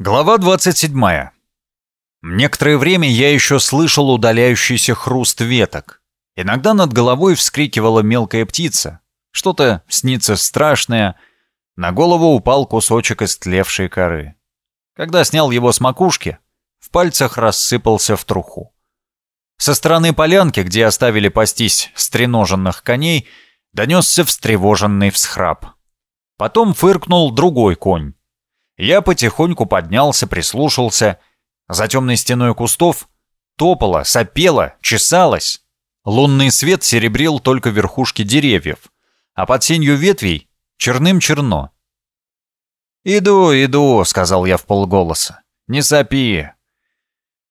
Глава 27. Некоторое время я еще слышал удаляющийся хруст веток. Иногда над головой вскрикивала мелкая птица. Что-то снится страшное. На голову упал кусочек истлевшей коры. Когда снял его с макушки, в пальцах рассыпался в труху. Со стороны полянки, где оставили пастись стреноженных коней, донесся встревоженный всхрап. Потом фыркнул другой конь. Я потихоньку поднялся, прислушался. За темной стеной кустов топала, сопела, чесалась. Лунный свет серебрил только верхушки деревьев, а под сенью ветвей черным черно. «Иду, иду», — сказал я в полголоса. «Не сопи».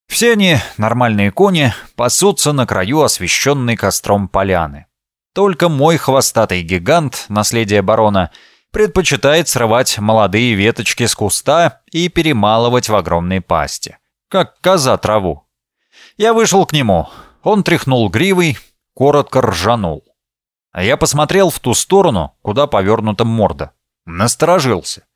Все они, нормальные кони, пасутся на краю освещенной костром поляны. Только мой хвостатый гигант, наследие барона, — предпочитает срывать молодые веточки с куста и перемалывать в огромной пасти, как коза траву. Я вышел к нему, он тряхнул гривой, коротко ржанул. А я посмотрел в ту сторону, куда повернута морда. Насторожился.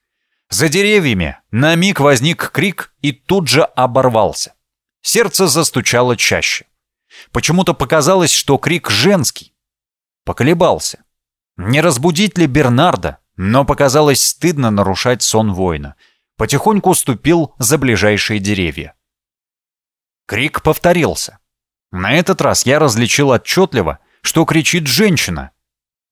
За деревьями на миг возник крик и тут же оборвался. Сердце застучало чаще. Почему-то показалось, что крик женский. Поколебался. Не разбудить ли Бернарда? Но показалось стыдно нарушать сон воина. Потихоньку ступил за ближайшие деревья. Крик повторился. На этот раз я различил отчетливо, что кричит женщина.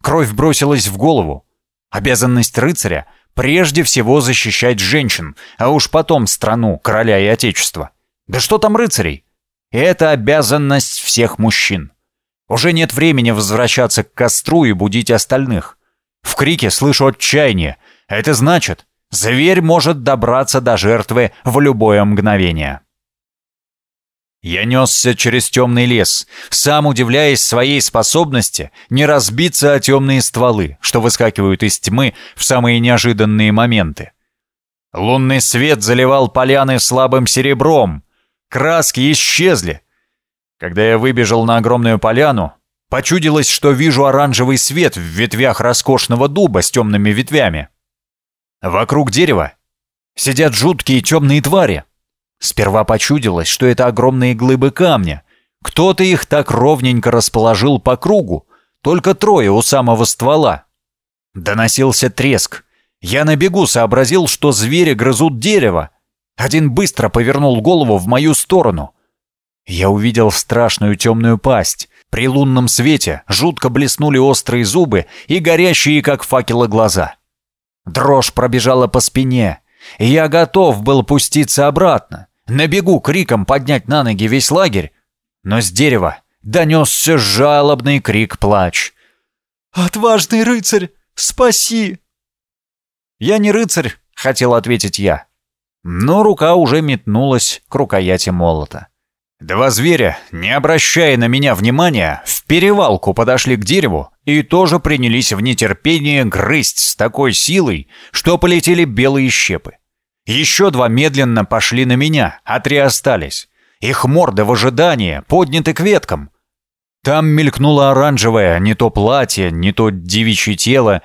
Кровь бросилась в голову. Обязанность рыцаря — прежде всего защищать женщин, а уж потом страну, короля и отечества. Да что там рыцарей? Это обязанность всех мужчин. Уже нет времени возвращаться к костру и будить остальных. В крике слышу отчаяние. Это значит, зверь может добраться до жертвы в любое мгновение. Я несся через темный лес, сам удивляясь своей способности не разбиться о темные стволы, что выскакивают из тьмы в самые неожиданные моменты. Лунный свет заливал поляны слабым серебром. Краски исчезли. Когда я выбежал на огромную поляну, Почудилось, что вижу оранжевый свет в ветвях роскошного дуба с темными ветвями. Вокруг дерева сидят жуткие темные твари. Сперва почудилось, что это огромные глыбы камня. Кто-то их так ровненько расположил по кругу, только трое у самого ствола. Доносился треск. Я на бегу сообразил, что звери грызут дерево. Один быстро повернул голову в мою сторону. Я увидел страшную темную пасть, при лунном свете жутко блеснули острые зубы и горящие, как факелы, глаза. Дрожь пробежала по спине, я готов был пуститься обратно, на бегу криком поднять на ноги весь лагерь, но с дерева донесся жалобный крик-плач. «Отважный рыцарь, спаси!» «Я не рыцарь», — хотел ответить я, но рука уже метнулась к рукояти молота. Два зверя, не обращая на меня внимания, в перевалку подошли к дереву и тоже принялись в нетерпении грызть с такой силой, что полетели белые щепы. Еще два медленно пошли на меня, а три остались. Их морды в ожидании подняты к веткам. Там мелькнуло оранжевое, не то платье, не то девичье тело.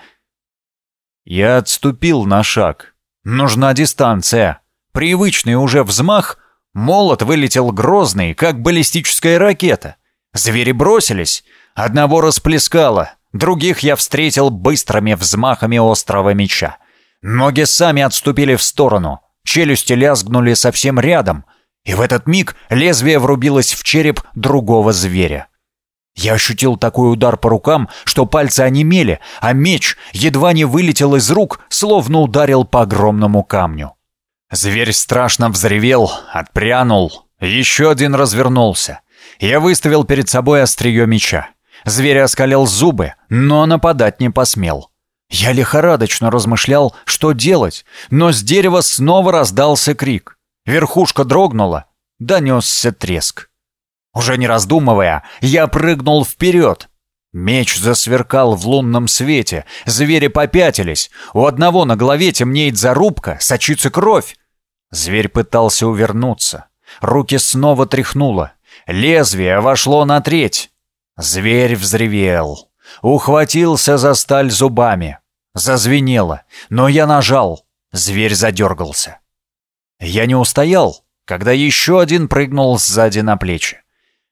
Я отступил на шаг. Нужна дистанция. Привычный уже взмах — Молот вылетел грозный, как баллистическая ракета. Звери бросились. Одного расплескало, других я встретил быстрыми взмахами острого меча. Ноги сами отступили в сторону, челюсти лязгнули совсем рядом, и в этот миг лезвие врубилось в череп другого зверя. Я ощутил такой удар по рукам, что пальцы онемели, а меч едва не вылетел из рук, словно ударил по огромному камню. Зверь страшно взревел, отпрянул, еще один развернулся. Я выставил перед собой острие меча. Зверь оскалил зубы, но нападать не посмел. Я лихорадочно размышлял, что делать, но с дерева снова раздался крик. Верхушка дрогнула, донесся треск. Уже не раздумывая, я прыгнул вперед. Меч засверкал в лунном свете, звери попятились. У одного на голове темнеет зарубка, сочится кровь. Зверь пытался увернуться. Руки снова тряхнуло. Лезвие вошло на треть. Зверь взревел. Ухватился за сталь зубами. Зазвенело, но я нажал. Зверь задергался. Я не устоял, когда еще один прыгнул сзади на плечи.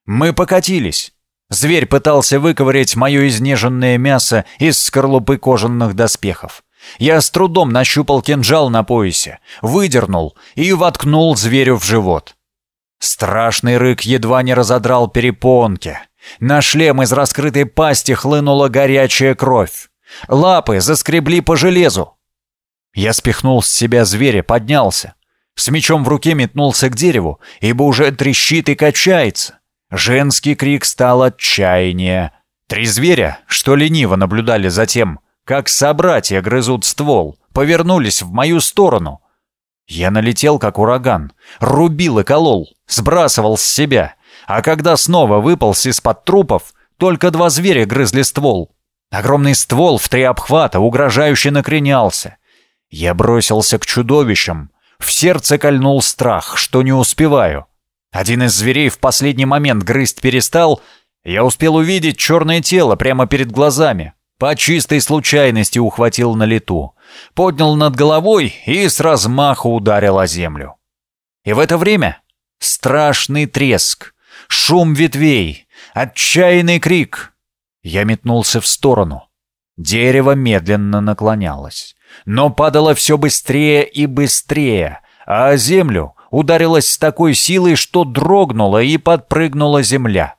Мы покатились. Зверь пытался выковырять мое изнеженное мясо из скорлупы кожаных доспехов. Я с трудом нащупал кинжал на поясе, выдернул и воткнул зверю в живот. Страшный рык едва не разодрал перепонки. На шлем из раскрытой пасти хлынула горячая кровь. Лапы заскребли по железу. Я спихнул с себя зверя, поднялся. С мечом в руке метнулся к дереву, ибо уже трещит и качается. Женский крик стал отчаяние. Три зверя, что лениво наблюдали за тем, как собратья грызут ствол, повернулись в мою сторону. Я налетел, как ураган, рубил и колол, сбрасывал с себя, а когда снова выполз из-под трупов, только два зверя грызли ствол. Огромный ствол в три обхвата угрожающе накренялся. Я бросился к чудовищам. В сердце кольнул страх, что не успеваю. Один из зверей в последний момент грызть перестал. Я успел увидеть черное тело прямо перед глазами. По чистой случайности ухватил на лету. Поднял над головой и с размаху ударил о землю. И в это время страшный треск, шум ветвей, отчаянный крик. Я метнулся в сторону. Дерево медленно наклонялось, но падало все быстрее и быстрее, а о землю ударилась с такой силой, что дрогнула и подпрыгнула земля.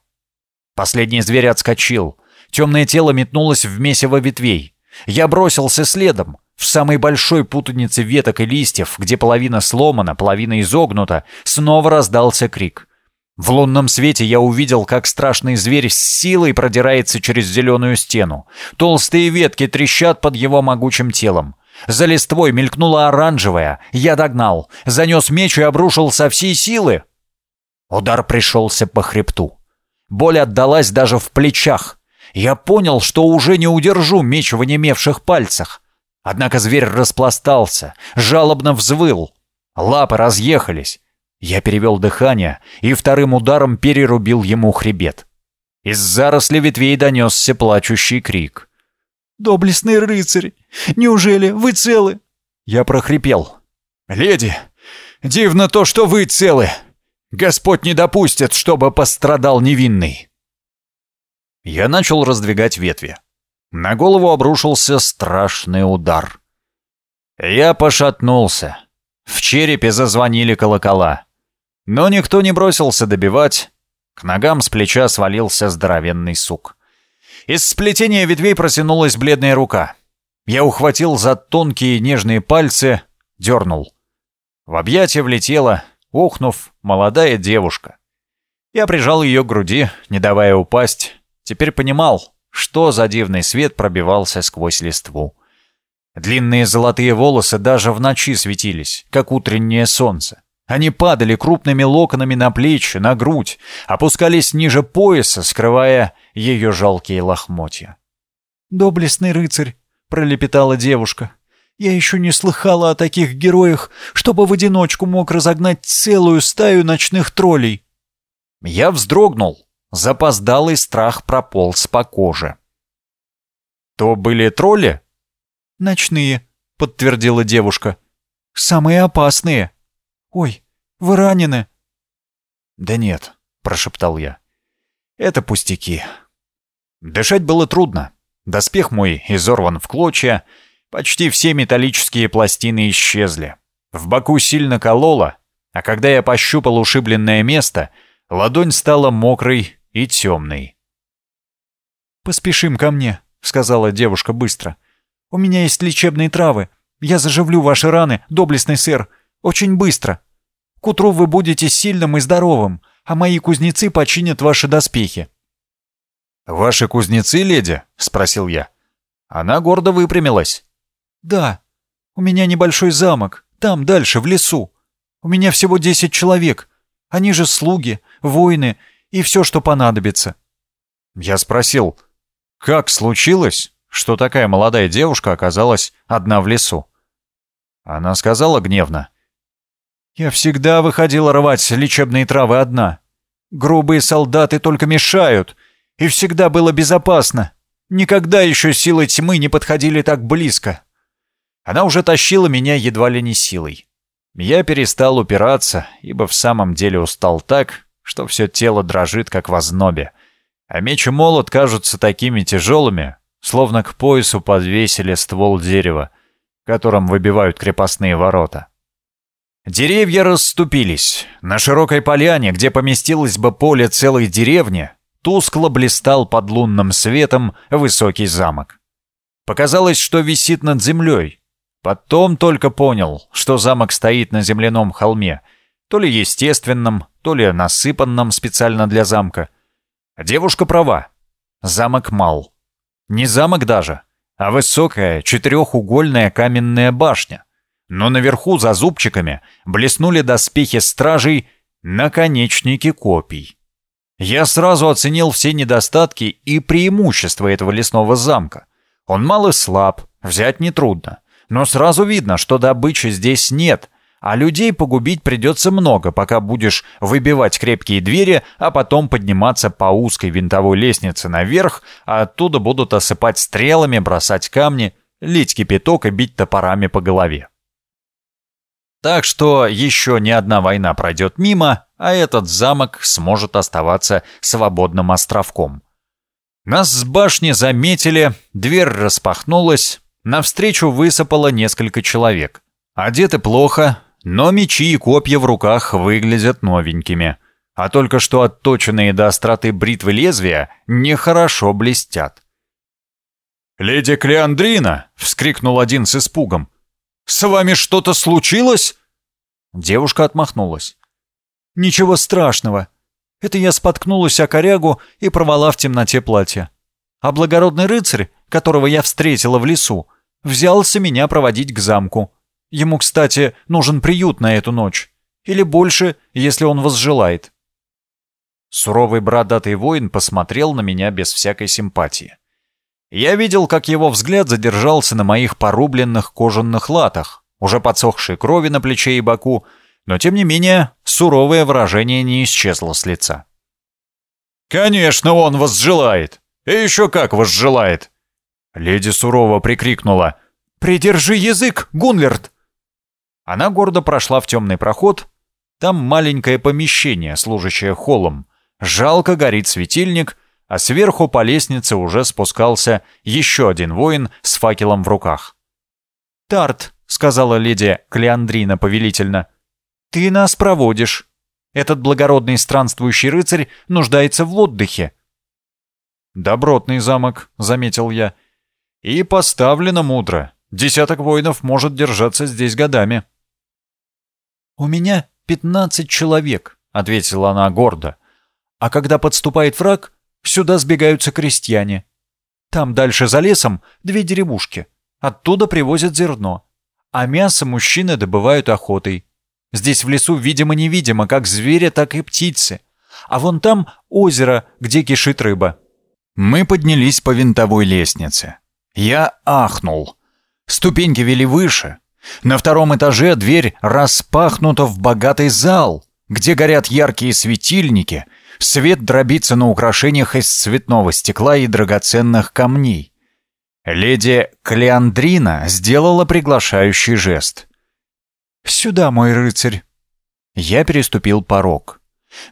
Последний зверь отскочил. Темное тело метнулось в месиво ветвей. Я бросился следом. В самой большой путанице веток и листьев, где половина сломана, половина изогнута, снова раздался крик. В лунном свете я увидел, как страшный зверь с силой продирается через зеленую стену. Толстые ветки трещат под его могучим телом. За листвой мелькнула оранжевая. Я догнал, занес меч и обрушил со всей силы. Удар пришелся по хребту. Боль отдалась даже в плечах. Я понял, что уже не удержу меч в онемевших пальцах. Однако зверь распластался, жалобно взвыл. Лапы разъехались. Я перевел дыхание и вторым ударом перерубил ему хребет. Из заросли ветвей донесся плачущий крик. «Доблестный рыцарь! Неужели вы целы?» Я прохрипел. «Леди, дивно то, что вы целы! Господь не допустит, чтобы пострадал невинный!» Я начал раздвигать ветви. На голову обрушился страшный удар. Я пошатнулся. В черепе зазвонили колокола. Но никто не бросился добивать. К ногам с плеча свалился здоровенный сук. Из сплетения ветвей протянулась бледная рука. Я ухватил за тонкие нежные пальцы, дернул. В объятия влетела, ухнув, молодая девушка. Я прижал ее к груди, не давая упасть. Теперь понимал, что за дивный свет пробивался сквозь листву. Длинные золотые волосы даже в ночи светились, как утреннее солнце. Они падали крупными локонами на плечи, на грудь, опускались ниже пояса, скрывая ее жалкие лохмотья. «Доблестный рыцарь!» — пролепетала девушка. «Я еще не слыхала о таких героях, чтобы в одиночку мог разогнать целую стаю ночных троллей». Я вздрогнул. Запоздалый страх прополз по коже. «То были тролли?» «Ночные», — подтвердила девушка. «Самые опасные». «Ой, вы ранены?» «Да нет», — прошептал я. «Это пустяки». Дышать было трудно. Доспех мой изорван в клочья, почти все металлические пластины исчезли. В боку сильно кололо, а когда я пощупал ушибленное место, ладонь стала мокрой и темной. «Поспешим ко мне», — сказала девушка быстро. «У меня есть лечебные травы. Я заживлю ваши раны, доблестный сэр. Очень быстро. К утру вы будете сильным и здоровым, а мои кузнецы починят ваши доспехи». «Ваши кузнецы, леди?» — спросил я. Она гордо выпрямилась. «Да. У меня небольшой замок, там, дальше, в лесу. У меня всего десять человек. Они же слуги, воины и все, что понадобится». Я спросил, как случилось, что такая молодая девушка оказалась одна в лесу? Она сказала гневно. Я всегда выходила рвать лечебные травы одна. Грубые солдаты только мешают, и всегда было безопасно. Никогда еще силы тьмы не подходили так близко. Она уже тащила меня едва ли не силой. Я перестал упираться, ибо в самом деле устал так, что все тело дрожит, как в ознобе. А меч и молот кажутся такими тяжелыми, словно к поясу подвесили ствол дерева, которым выбивают крепостные ворота. Деревья расступились. На широкой поляне, где поместилось бы поле целой деревни, тускло блистал под лунным светом высокий замок. Показалось, что висит над землей. Потом только понял, что замок стоит на земляном холме, то ли естественном, то ли насыпанном специально для замка. Девушка права. Замок мал. Не замок даже, а высокая четырехугольная каменная башня. Но наверху за зубчиками блеснули доспехи стражей, наконечники копий. Я сразу оценил все недостатки и преимущества этого лесного замка. Он мал и слаб, взять нетрудно. Но сразу видно, что добычи здесь нет, а людей погубить придется много, пока будешь выбивать крепкие двери, а потом подниматься по узкой винтовой лестнице наверх, а оттуда будут осыпать стрелами, бросать камни, лить кипяток и бить топорами по голове. Так что еще ни одна война пройдет мимо, а этот замок сможет оставаться свободным островком. Нас с башни заметили, дверь распахнулась, навстречу высыпало несколько человек. Одеты плохо, но мечи и копья в руках выглядят новенькими, а только что отточенные до остроты бритвы лезвия нехорошо блестят. «Леди Клеандрина!» — вскрикнул один с испугом. «С вами что-то случилось?» Девушка отмахнулась. «Ничего страшного. Это я споткнулась о корягу и порвала в темноте платье. А благородный рыцарь, которого я встретила в лесу, взялся меня проводить к замку. Ему, кстати, нужен приют на эту ночь. Или больше, если он возжелает. Суровый бородатый воин посмотрел на меня без всякой симпатии. Я видел, как его взгляд задержался на моих порубленных кожаных латах, уже подсохшей крови на плече и боку, но тем не менее суровое выражение не исчезло с лица. «Конечно, он возжелает! И еще как возжелает!» Леди сурово прикрикнула. «Придержи язык, Гунлерт!» Она гордо прошла в темный проход. Там маленькое помещение, служащее холлом. Жалко горит светильник, а сверху по лестнице уже спускался еще один воин с факелом в руках. «Тарт», — сказала леди Клеандрина повелительно, — «ты нас проводишь. Этот благородный странствующий рыцарь нуждается в отдыхе». «Добротный замок», — заметил я. «И поставлено мудро. Десяток воинов может держаться здесь годами». «У меня пятнадцать человек», — ответила она гордо. «А когда подступает враг, сюда сбегаются крестьяне. Там дальше за лесом две деревушки. Оттуда привозят зерно. А мясо мужчины добывают охотой. Здесь в лесу видимо-невидимо, как звери, так и птицы. А вон там озеро, где кишит рыба». Мы поднялись по винтовой лестнице. Я ахнул. Ступеньки вели выше, на втором этаже дверь распахнута в богатый зал, где горят яркие светильники, свет дробится на украшениях из цветного стекла и драгоценных камней. Леди Клеандрина сделала приглашающий жест. «Сюда, мой рыцарь!» Я переступил порог.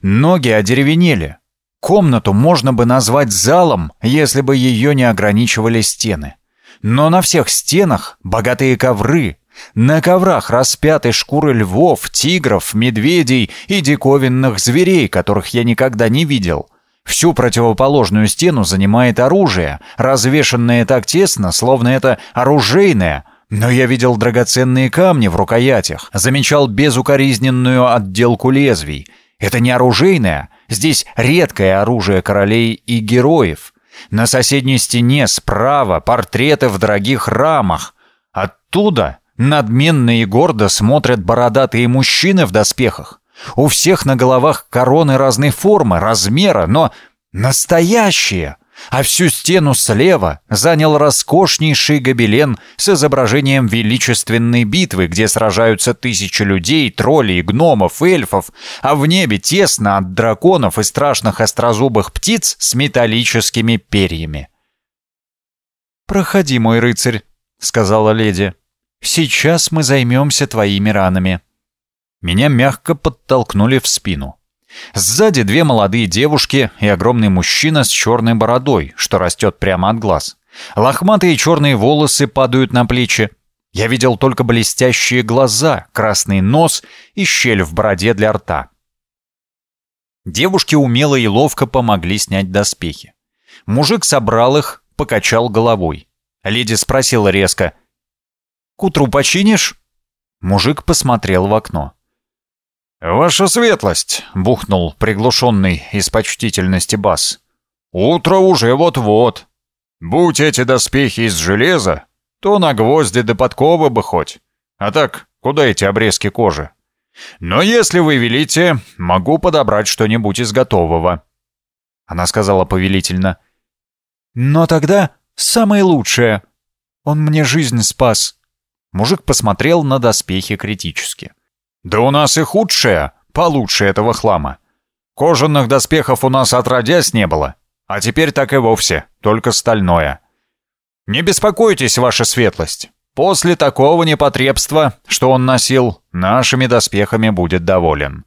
Ноги одеревенели. Комнату можно бы назвать залом, если бы ее не ограничивали стены. Но на всех стенах богатые ковры, на коврах распяты шкуры львов, тигров, медведей и диковинных зверей, которых я никогда не видел. Всю противоположную стену занимает оружие, развешенное так тесно, словно это оружейное. Но я видел драгоценные камни в рукоятях, замечал безукоризненную отделку лезвий. Это не оружейное, здесь редкое оружие королей и героев. На соседней стене справа портреты в дорогих рамах. Оттуда Надменно и гордо смотрят бородатые мужчины в доспехах. У всех на головах короны разной формы, размера, но настоящие. А всю стену слева занял роскошнейший гобелен с изображением величественной битвы, где сражаются тысячи людей, троллей, гномов, эльфов, а в небе тесно от драконов и страшных острозубых птиц с металлическими перьями. «Проходи, мой рыцарь», — сказала леди. Сейчас мы займемся твоими ранами». Меня мягко подтолкнули в спину. Сзади две молодые девушки и огромный мужчина с черной бородой, что растет прямо от глаз. Лохматые черные волосы падают на плечи. Я видел только блестящие глаза, красный нос и щель в бороде для рта. Девушки умело и ловко помогли снять доспехи. Мужик собрал их, покачал головой. Леди спросила резко. «К утру починишь?» Мужик посмотрел в окно. «Ваша светлость!» — бухнул приглушенный из почтительности бас. «Утро уже вот-вот. Будь эти доспехи из железа, то на гвозди до подковы бы хоть. А так, куда эти обрезки кожи? Но если вы велите, могу подобрать что-нибудь из готового». Она сказала повелительно. «Но тогда самое лучшее. Он мне жизнь спас». Мужик посмотрел на доспехи критически. «Да у нас и худшее, получше этого хлама. Кожаных доспехов у нас отродясь не было, а теперь так и вовсе, только стальное. Не беспокойтесь, ваша светлость. После такого непотребства, что он носил, нашими доспехами будет доволен».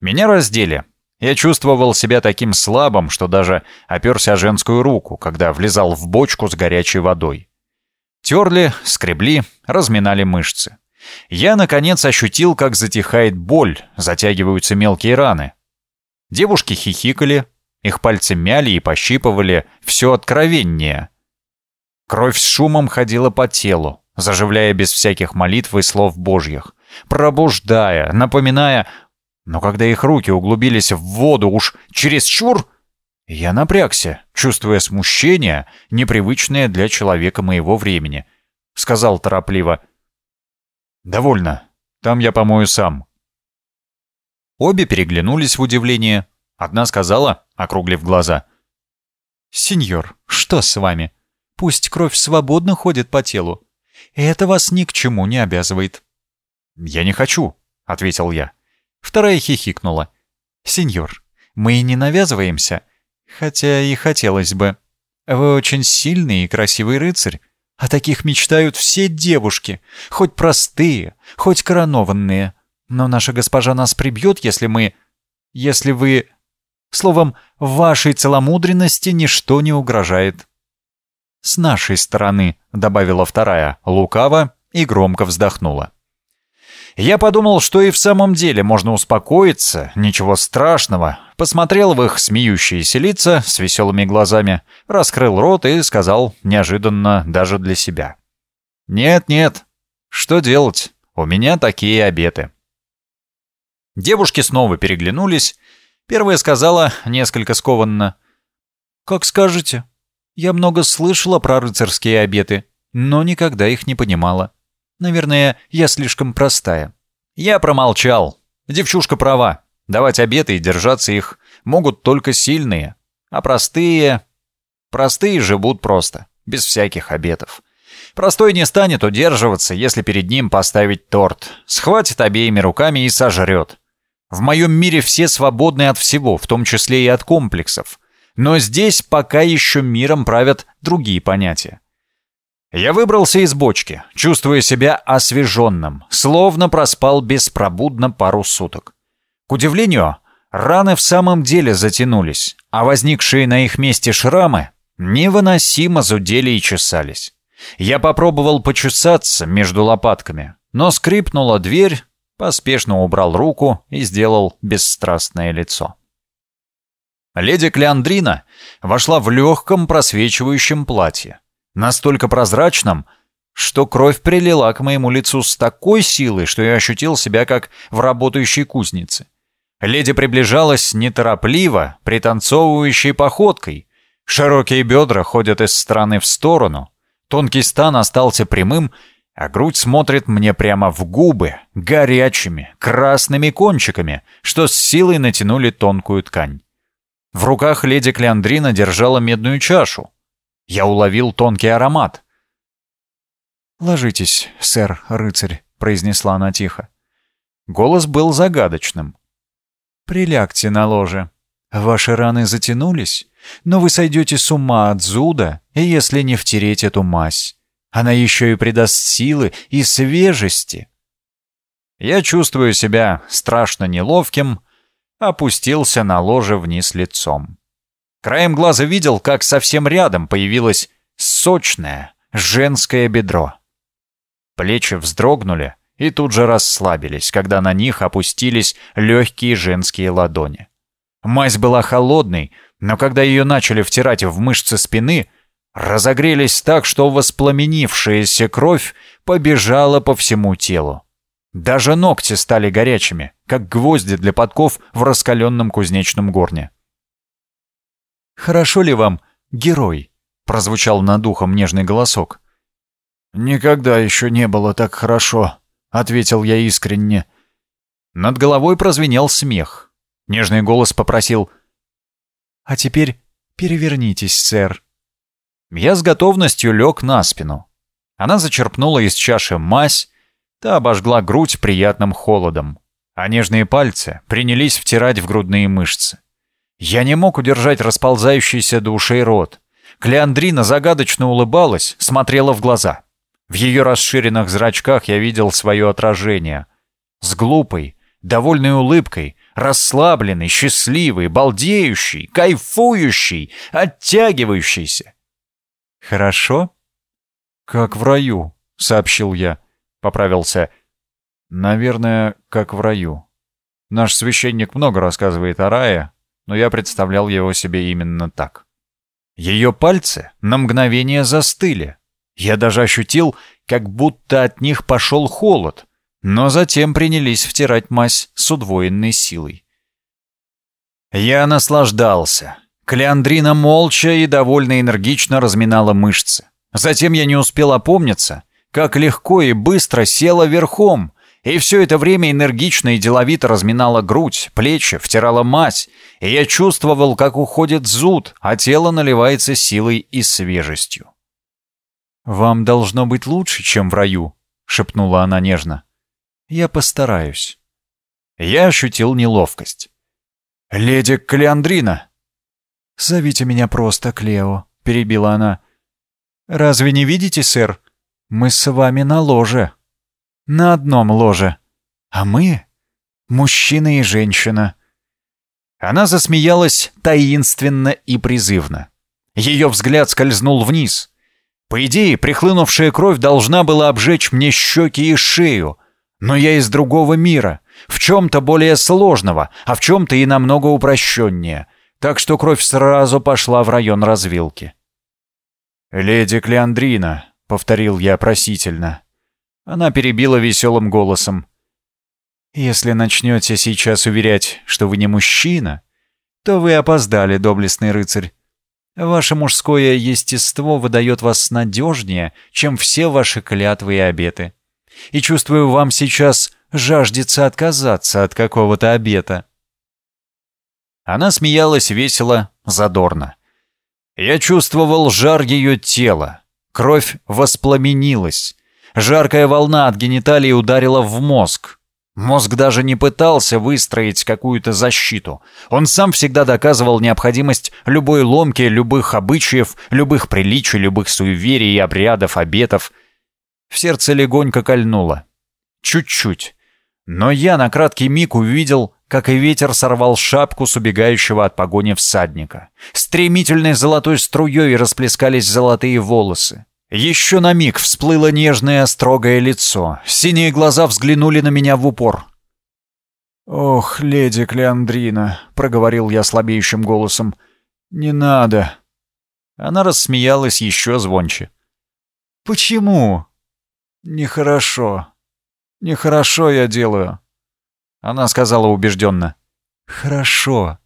Меня раздели. Я чувствовал себя таким слабым, что даже оперся женскую руку, когда влезал в бочку с горячей водой. Терли, скребли, разминали мышцы. Я, наконец, ощутил, как затихает боль, затягиваются мелкие раны. Девушки хихикали, их пальцы мяли и пощипывали все откровеннее. Кровь с шумом ходила по телу, заживляя без всяких молитв и слов божьих, пробуждая, напоминая... Но когда их руки углубились в воду уж чересчур, я напрягся, чувствуя смущение, непривычное для человека моего времени. Сказал торопливо — «Довольно. Там я помою сам». Обе переглянулись в удивлении. Одна сказала, округлив глаза. «Сеньор, что с вами? Пусть кровь свободно ходит по телу. Это вас ни к чему не обязывает». «Я не хочу», — ответил я. Вторая хихикнула. «Сеньор, мы и не навязываемся, хотя и хотелось бы. Вы очень сильный и красивый рыцарь, о таких мечтают все девушки, хоть простые, хоть коронованные. Но наша госпожа нас прибьет, если мы... Если вы... Словом, вашей целомудренности ничто не угрожает. «С нашей стороны», — добавила вторая, лукаво и громко вздохнула. Я подумал, что и в самом деле можно успокоиться, ничего страшного. Посмотрел в их смеющиеся лица с веселыми глазами, раскрыл рот и сказал неожиданно даже для себя. «Нет-нет, что делать? У меня такие обеты». Девушки снова переглянулись. Первая сказала, несколько скованно. «Как скажете. Я много слышала про рыцарские обеты, но никогда их не понимала. Наверное, я слишком простая. Я промолчал. Девчушка права. Давать обеты и держаться их могут только сильные. А простые... Простые живут просто, без всяких обетов. Простой не станет удерживаться, если перед ним поставить торт. Схватит обеими руками и сожрет. В моем мире все свободны от всего, в том числе и от комплексов. Но здесь пока еще миром правят другие понятия. Я выбрался из бочки, чувствуя себя освеженным, словно проспал беспробудно пару суток. К удивлению, раны в самом деле затянулись, а возникшие на их месте шрамы невыносимо зудели и чесались. Я попробовал почесаться между лопатками, но скрипнула дверь, поспешно убрал руку и сделал бесстрастное лицо. Леди Клеандрина вошла в легком просвечивающем платье, настолько прозрачным, что кровь прилила к моему лицу с такой силой, что я ощутил себя как в работающей кузнице. Леди приближалась неторопливо, пританцовывающей походкой. Широкие бедра ходят из стороны в сторону. Тонкий стан остался прямым, а грудь смотрит мне прямо в губы, горячими, красными кончиками, что с силой натянули тонкую ткань. В руках леди Клеандрина держала медную чашу. Я уловил тонкий аромат. «Ложитесь, сэр-рыцарь», — произнесла она тихо. Голос был загадочным. «Прилягте на ложе. Ваши раны затянулись, но вы сойдете с ума от зуда, если не втереть эту мазь. Она еще и придаст силы и свежести». Я чувствую себя страшно неловким, опустился на ложе вниз лицом. Краем глаза видел, как совсем рядом появилось сочное женское бедро. Плечи вздрогнули и тут же расслабились, когда на них опустились легкие женские ладони. Мазь была холодной, но когда ее начали втирать в мышцы спины, разогрелись так, что воспламенившаяся кровь побежала по всему телу. Даже ногти стали горячими, как гвозди для подков в раскаленном кузнечном горне. «Хорошо ли вам, герой?» — прозвучал над ухом нежный голосок. «Никогда еще не было так хорошо», — ответил я искренне. Над головой прозвенел смех. Нежный голос попросил «А теперь перевернитесь, сэр». Я с готовностью лег на спину. Она зачерпнула из чаши мазь, та обожгла грудь приятным холодом, а нежные пальцы принялись втирать в грудные мышцы. Я не мог удержать расползающийся до ушей рот. Клеандрина загадочно улыбалась, смотрела в глаза. В ее расширенных зрачках я видел свое отражение. С глупой, довольной улыбкой, расслабленный, счастливый, балдеющий, кайфующий, оттягивающийся. «Хорошо?» «Как в раю», — сообщил я. Поправился. «Наверное, как в раю. Наш священник много рассказывает о рае, но я представлял его себе именно так». Ее пальцы на мгновение застыли. Я даже ощутил, как будто от них пошел холод, но затем принялись втирать мазь с удвоенной силой. Я наслаждался. Клеандрина молча и довольно энергично разминала мышцы. Затем я не успел опомниться, как легко и быстро села верхом, и все это время энергично и деловито разминала грудь, плечи, втирала мазь, и я чувствовал, как уходит зуд, а тело наливается силой и свежестью. «Вам должно быть лучше, чем в раю», — шепнула она нежно. «Я постараюсь». Я ощутил неловкость. «Леди Клеандрина!» «Зовите меня просто Клео», — перебила она. «Разве не видите, сэр? Мы с вами на ложе. На одном ложе. А мы — мужчина и женщина». Она засмеялась таинственно и призывно. Ее взгляд скользнул вниз. По идее, прихлынувшая кровь должна была обжечь мне щеки и шею. Но я из другого мира, в чем-то более сложного, а в чем-то и намного упрощеннее. Так что кровь сразу пошла в район развилки. «Леди Клеандрина», — повторил я просительно. Она перебила веселым голосом. «Если начнете сейчас уверять, что вы не мужчина, то вы опоздали, доблестный рыцарь. Ваше мужское естество выдает вас надежнее, чем все ваши клятвы и обеты. И чувствую, вам сейчас жаждется отказаться от какого-то обета». Она смеялась весело, задорно. Я чувствовал жар ее тела. Кровь воспламенилась. Жаркая волна от гениталий ударила в мозг. Мозг даже не пытался выстроить какую-то защиту. Он сам всегда доказывал необходимость любой ломки, любых обычаев, любых приличий, любых суеверий, обрядов, обетов. В сердце легонько кольнуло. Чуть-чуть. Но я на краткий миг увидел, как и ветер сорвал шапку с убегающего от погони всадника. Стремительной золотой струей расплескались золотые волосы. Еще на миг всплыло нежное, строгое лицо. Синие глаза взглянули на меня в упор. «Ох, леди Клеандрина», — проговорил я слабеющим голосом, — «не надо». Она рассмеялась еще звонче. «Почему?» «Нехорошо. Нехорошо я делаю». Она сказала убежденно. «Хорошо.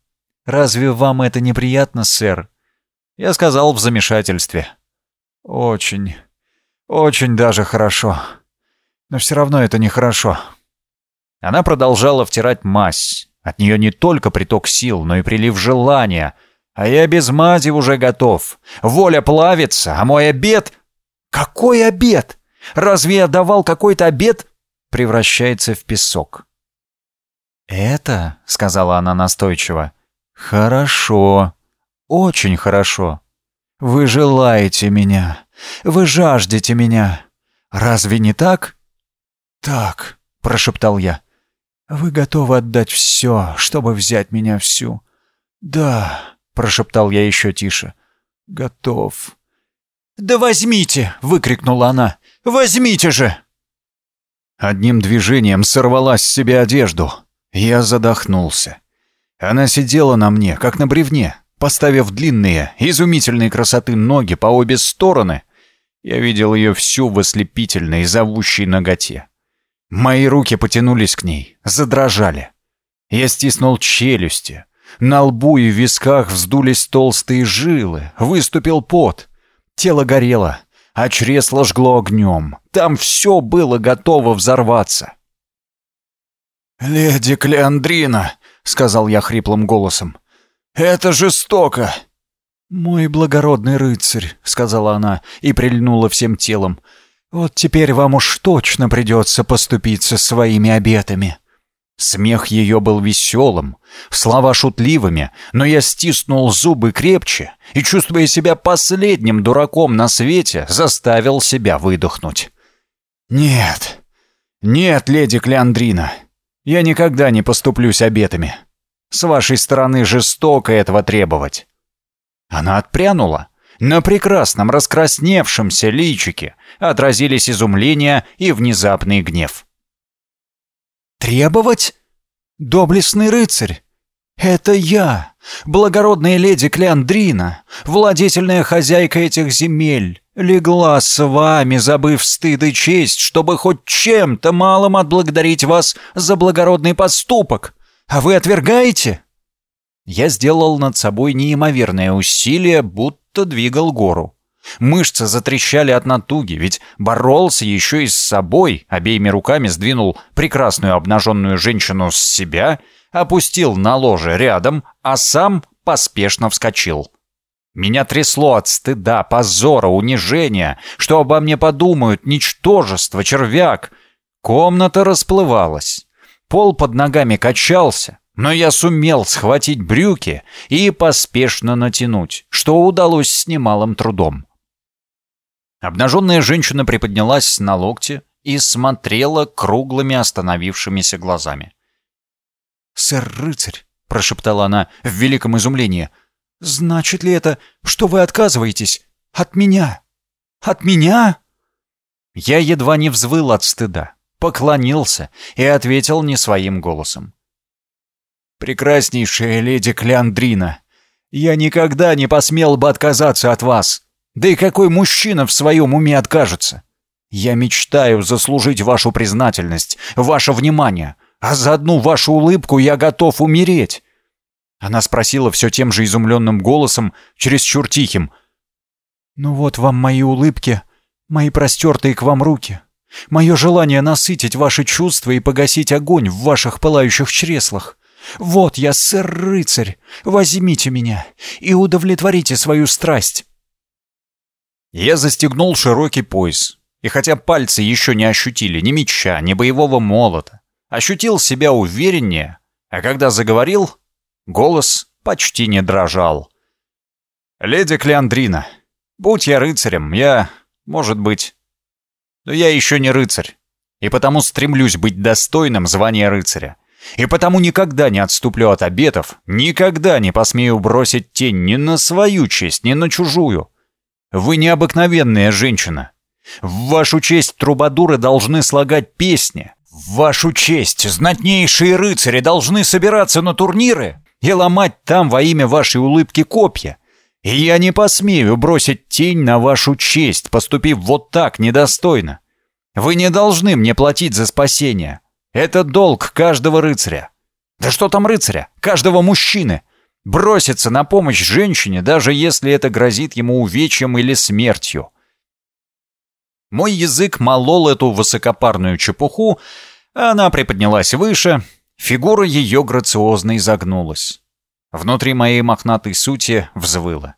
Разве вам это неприятно, сэр?» Я сказал в замешательстве. Очень, очень даже хорошо. Но все равно это нехорошо. Она продолжала втирать мазь. От нее не только приток сил, но и прилив желания. А я без мази уже готов. Воля плавится, а мой обед... Какой обед? Разве я давал какой-то обед? Превращается в песок. «Это, — сказала она настойчиво, — хорошо, очень хорошо. Вы желаете меня. Вы жаждете меня. Разве не так? Так, прошептал я. «Вы готовы отдать все, чтобы взять меня всю?» «Да», — прошептал я еще тише. «Готов». «Да возьмите!» — выкрикнула она. «Возьмите же!» Одним движением сорвала с себя одежду. Я задохнулся. Она сидела на мне, как на бревне, поставив длинные, изумительной красоты ноги по обе стороны. Я видел ее всю в ослепительной, зовущей ноготе. Мои руки потянулись к ней, задрожали. Я стиснул челюсти. На лбу и висках вздулись толстые жилы, выступил пот. Тело горело, а чресло жгло огнем. Там все было готово взорваться. «Леди Клеандрина», — сказал я хриплым голосом, — «это жестоко». «Мой благородный рыцарь», — сказала она и прильнула всем телом, — «вот теперь вам уж точно придется поступиться своими обетами». Смех ее был веселым, слова шутливыми, но я стиснул зубы крепче и, чувствуя себя последним дураком на свете, заставил себя выдохнуть. «Нет, нет, леди Клеандрина, я никогда не поступлюсь обетами. С вашей стороны жестоко этого требовать». Она отпрянула. На прекрасном раскрасневшемся личике отразились изумление и внезапный гнев. «Требовать? Доблестный рыцарь! Это я, благородная леди Клеандрина, владетельная хозяйка этих земель, легла с вами, забыв стыд и честь, чтобы хоть чем-то малым отблагодарить вас за благородный поступок. А вы отвергаете?» Я сделал над собой неимоверное усилие, будто двигал гору. Мышцы затрещали от натуги, ведь боролся еще и с собой, обеими руками сдвинул прекрасную обнаженную женщину с себя, опустил на ложе рядом, а сам поспешно вскочил. Меня трясло от стыда, позора, унижения, что обо мне подумают, ничтожество, червяк. Комната расплывалась. Пол под ногами качался, но я сумел схватить брюки и поспешно натянуть, что удалось с немалым трудом. Обнаженная женщина приподнялась на локте и смотрела круглыми остановившимися глазами. «Сэр-рыцарь», — прошептала она в великом изумлении, — «значит ли это, что вы отказываетесь от меня? От меня?» Я едва не взвыл от стыда, поклонился и ответил не своим голосом. «Прекраснейшая леди Клеандрина, я никогда не посмел бы отказаться от вас. Да и какой мужчина в своем уме откажется? Я мечтаю заслужить вашу признательность, ваше внимание, а за одну вашу улыбку я готов умереть». Она спросила все тем же изумленным голосом, чересчур тихим. «Ну вот вам мои улыбки, мои простертые к вам руки, мое желание насытить ваши чувства и погасить огонь в ваших пылающих чреслах. Вот я, сэр-рыцарь, возьмите меня и удовлетворите свою страсть. Я застегнул широкий пояс, и хотя пальцы еще не ощутили ни меча, ни боевого молота, ощутил себя увереннее, а когда заговорил, голос почти не дрожал. «Леди Клеандрина, будь я рыцарем, я, может быть... Но я еще не рыцарь, и потому стремлюсь быть достойным звания рыцаря, и потому никогда не отступлю от обетов, никогда не посмею бросить тень ни на свою честь, ни на чужую». Вы необыкновенная женщина. В вашу честь трубадуры должны слагать песни. В вашу честь знатнейшие рыцари должны собираться на турниры и ломать там во имя вашей улыбки копья. И я не посмею бросить тень на вашу честь, поступив вот так недостойно. Вы не должны мне платить за спасение. Это долг каждого рыцаря. Да что там рыцаря? Каждого мужчины броситься на помощь женщине, даже если это грозит ему увечьем или смертью. Мой язык молол эту высокопарную чепуху, а она приподнялась выше, фигура ее грациозно изогнулась. Внутри моей мохнатой сути взвыла.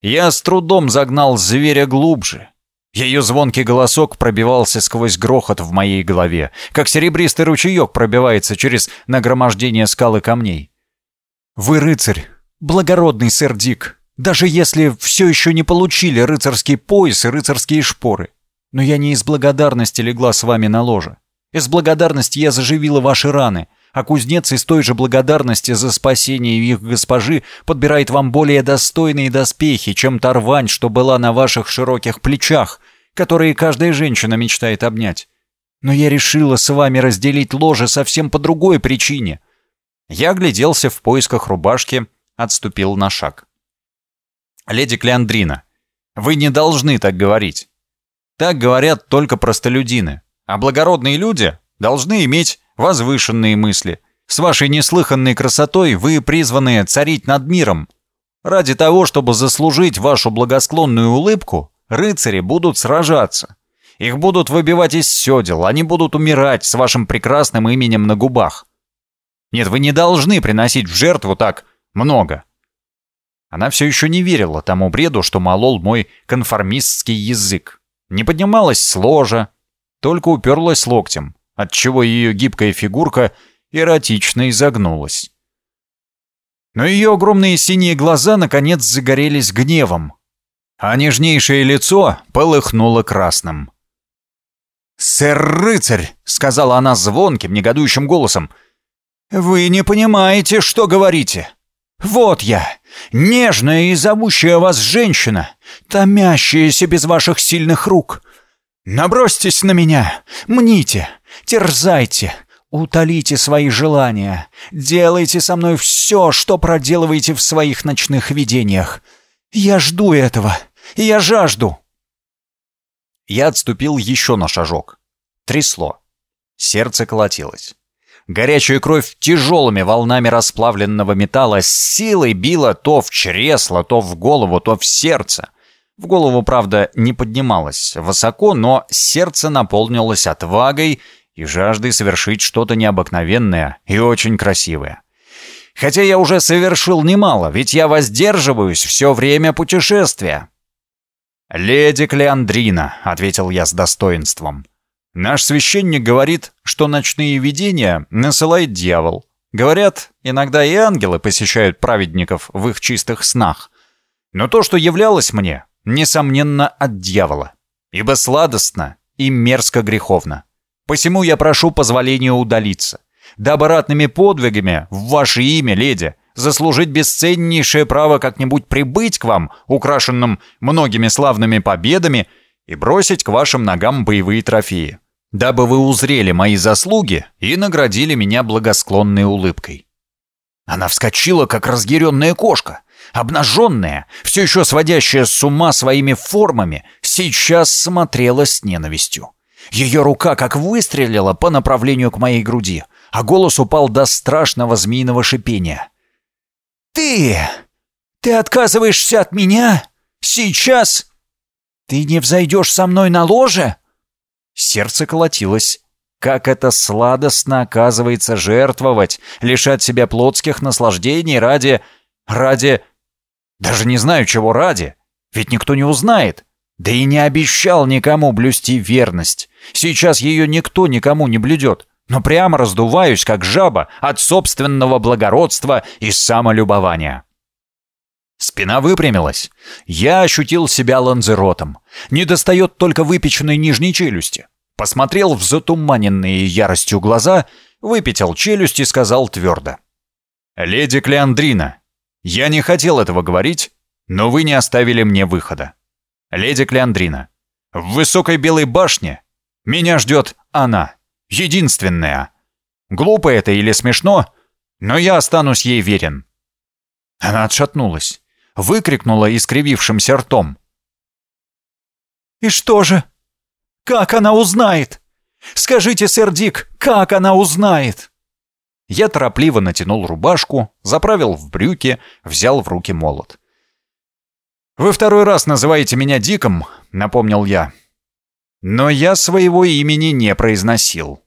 Я с трудом загнал зверя глубже. Ее звонкий голосок пробивался сквозь грохот в моей голове, как серебристый ручеек пробивается через нагромождение скал и камней. «Вы рыцарь, благородный сэр Дик, даже если все еще не получили рыцарский пояс и рыцарские шпоры. Но я не из благодарности легла с вами на ложе. Из благодарности я заживила ваши раны, а кузнец из той же благодарности за спасение их госпожи подбирает вам более достойные доспехи, чем та рвань, что была на ваших широких плечах, которые каждая женщина мечтает обнять. Но я решила с вами разделить ложе совсем по другой причине. Я огляделся в поисках рубашки, отступил на шаг. «Леди Клеандрина, вы не должны так говорить. Так говорят только простолюдины, а благородные люди должны иметь возвышенные мысли. С вашей неслыханной красотой вы призваны царить над миром. Ради того, чтобы заслужить вашу благосклонную улыбку, рыцари будут сражаться. Их будут выбивать из седел, они будут умирать с вашим прекрасным именем на губах. Нет, вы не должны приносить в жертву так много. Она все еще не верила тому бреду, что молол мой конформистский язык. Не поднималась с ложа, только уперлась локтем, отчего ее гибкая фигурка эротично изогнулась. Но ее огромные синие глаза наконец загорелись гневом, а нежнейшее лицо полыхнуло красным. «Сэр-рыцарь!» — сказала она звонким, негодующим голосом. «Вы не понимаете, что говорите. Вот я, нежная и зовущая вас женщина, томящаяся без ваших сильных рук. Набросьтесь на меня, мните, терзайте, утолите свои желания, делайте со мной все, что проделываете в своих ночных видениях. Я жду этого, я жажду. Я отступил еще на шажок. Трясло. Сердце колотилось. Горячая кровь тяжелыми волнами расплавленного металла с силой била то в чресло, то в голову, то в сердце. В голову, правда, не поднималась высоко, но сердце наполнилось отвагой и жаждой совершить что-то необыкновенное и очень красивое. Хотя я уже совершил немало, ведь я воздерживаюсь все время путешествия. «Леди Клеандрина», — ответил я с достоинством, — Наш священник говорит, что ночные видения насылает дьявол. Говорят, иногда и ангелы посещают праведников в их чистых снах. Но то, что являлось мне, несомненно, от дьявола. Ибо сладостно и мерзко греховно. Посему я прошу позволения удалиться, дабы ратными подвигами в ваше имя, леди, заслужить бесценнейшее право как-нибудь прибыть к вам, украшенным многими славными победами, и бросить к вашим ногам боевые трофеи дабы вы узрели мои заслуги и наградили меня благосклонной улыбкой. Она вскочила, как разъяренная кошка, обнаженная, все еще сводящая с ума своими формами, сейчас смотрела с ненавистью. Ее рука как выстрелила по направлению к моей груди, а голос упал до страшного змеиного шипения. «Ты! Ты отказываешься от меня? Сейчас? Ты не взойдешь со мной на ложе?» Сердце колотилось. Как это сладостно оказывается жертвовать, лишать себя плотских наслаждений ради... ради... Даже не знаю, чего ради. Ведь никто не узнает. Да и не обещал никому блюсти верность. Сейчас ее никто никому не блюдет. Но прямо раздуваюсь, как жаба, от собственного благородства и самолюбования. Спина выпрямилась. Я ощутил себя ланзеротом. Не достает только выпеченной нижней челюсти. Посмотрел в затуманенные яростью глаза, выпятил челюсть и сказал твердо. «Леди Клеандрина, я не хотел этого говорить, но вы не оставили мне выхода. Леди Клеандрина, в высокой белой башне меня ждет она, единственная. Глупо это или смешно, но я останусь ей верен». Она отшатнулась выкрикнула искривившимся ртом. «И что же? Как она узнает? Скажите, сэр Дик, как она узнает?» Я торопливо натянул рубашку, заправил в брюки, взял в руки молот. «Вы второй раз называете меня Диком», — напомнил я. Но я своего имени не произносил.